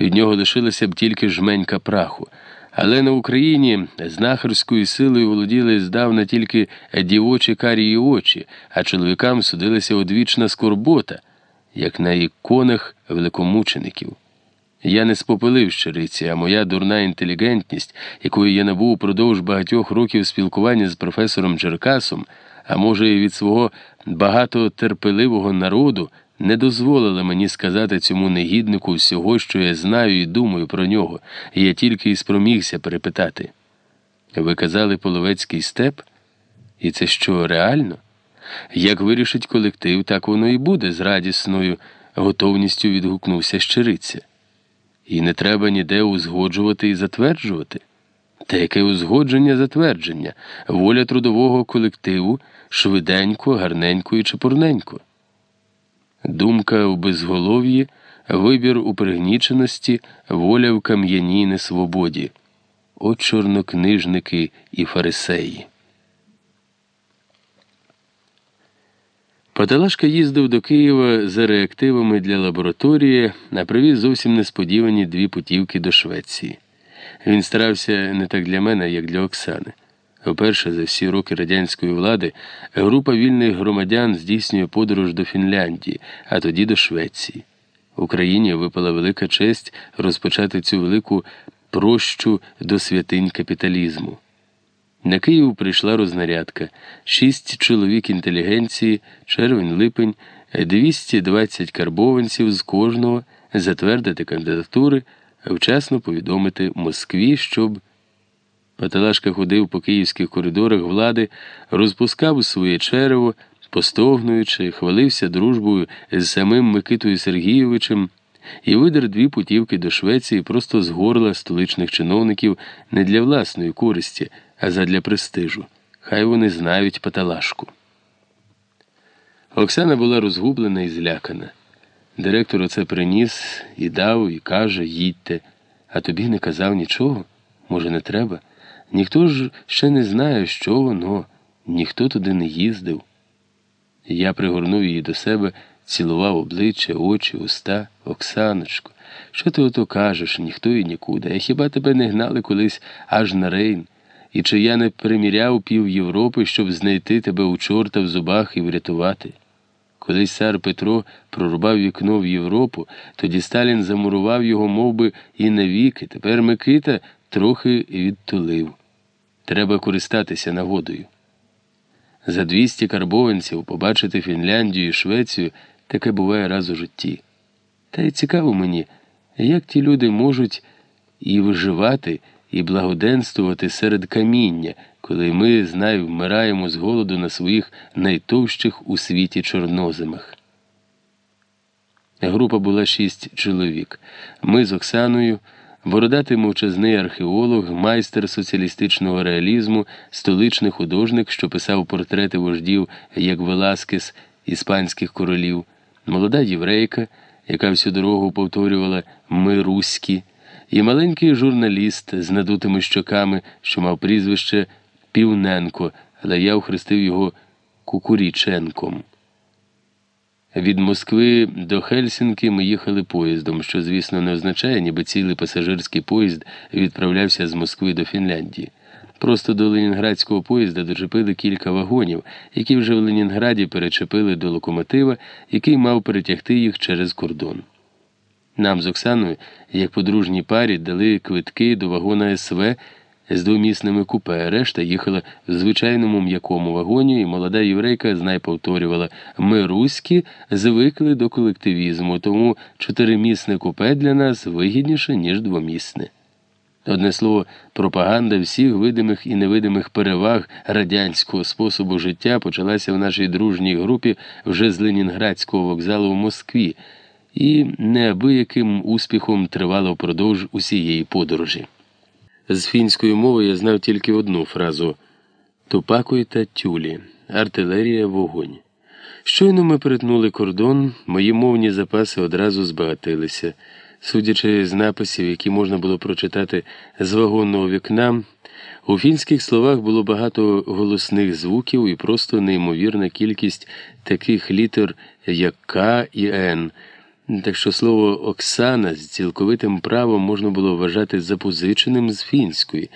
Від нього лишилася б тільки жменька праху. Але на Україні знахарською силою володіли здавна тільки дівочі карії очі, а чоловікам судилася одвічна скорбота, як на іконах великомучеників. Я не спопилив щириці, а моя дурна інтелігентність, якої я набув упродовж багатьох років спілкування з професором Черкасом, а може, і від свого багатотерпеливого народу, не дозволила мені сказати цьому негіднику всього, що я знаю і думаю про нього, і я тільки і спромігся перепитати. Ви казали половецький степ? І це що, реально? Як вирішить колектив, так воно і буде з радісною готовністю відгукнувся щириця. І не треба ніде узгоджувати і затверджувати. Та яке узгодження затвердження, воля трудового колективу швиденько, гарненько і чепурненько. Думка в безголов'ї, вибір у пригніченості, воля в кам'яній несвободі. О чорнокнижники і фарисеї. Паталашка їздив до Києва за реактивами для лабораторії, а привіз зовсім несподівані дві путівки до Швеції. Він старався не так для мене, як для Оксани. Вперше за всі роки радянської влади група вільних громадян здійснює подорож до Фінляндії, а тоді до Швеції. Україні випала велика честь розпочати цю велику прощу до святинь капіталізму. На Київ прийшла рознарядка, шість чоловік інтелігенції, червень-липень, 220 карбованців з кожного затвердити кандидатури, вчасно повідомити Москві, щоб. Паталашка ходив по київських коридорах влади, розпускав своє черево, постогнуючи, хвалився дружбою з самим Микитою Сергійовичем і видер дві путівки до Швеції просто з горла столичних чиновників не для власної користі, а задля престижу. Хай вони знають паталашку. Оксана була розгублена і злякана. Директор оце приніс і дав, і каже, їдьте, а тобі не казав нічого? Може, не треба? Ніхто ж ще не знає, що воно, ніхто туди не їздив. Я пригорнув її до себе, цілував обличчя, очі, уста, Оксаночко. Що ти ото кажеш, ніхто і нікуди. А хіба тебе не гнали колись аж на рейн? І чи я не приміряв пів Європи, щоб знайти тебе у чорта в зубах і врятувати? Колись цар Петро прорубав вікно в Європу, тоді Сталін замурував його мов би, і навіки. Тепер Микита трохи відтулив. Треба користатися нагодою. За 200 карбованців побачити Фінляндію і Швецію таке буває раз у житті. Та й цікаво мені, як ті люди можуть і виживати, і благоденствувати серед каміння, коли ми, знай, вмираємо з голоду на своїх найтовщих у світі чорноземах. Група була шість чоловік. Ми з Оксаною. Бородатий мовчазний археолог, майстер соціалістичного реалізму, столичний художник, що писав портрети вождів як Веласкес, іспанських королів, молода єврейка, яка всю дорогу повторювала Ми руські, і маленький журналіст з надутими щоками, що мав прізвище Півненко, але я охрестив його Кукуріченком. Від Москви до Хельсінки ми їхали поїздом, що, звісно, не означає, ніби цілий пасажирський поїзд відправлявся з Москви до Фінляндії. Просто до Ленінградського поїзда дочепили кілька вагонів, які вже в Ленінграді перечепили до локомотива, який мав перетягти їх через кордон. Нам з Оксаною, як подружній парі, дали квитки до вагона СВ з двомісними купе, решта їхала в звичайному м'якому вагоні, і молода єврейка знай повторювала ми руські звикли до колективізму, тому чотиримісне купе для нас вигідніше, ніж двомісне. Одне слово, пропаганда всіх видимих і невидимих переваг радянського способу життя почалася в нашій дружній групі вже з Ленінградського вокзалу в Москві і неабияким успіхом тривала впродовж усієї подорожі. З фінської мови я знав тільки одну фразу Тупакуй та тюлі, артилерія, вогонь. Щойно ми перетнули кордон, мої мовні запаси одразу збагатилися. Судячи з написів, які можна було прочитати з вагонного вікна, у фінських словах було багато голосних звуків і просто неймовірна кількість таких літер, як К і Н. Так що слово Оксана з цілковитим правом можна було вважати запозиченим з фінської.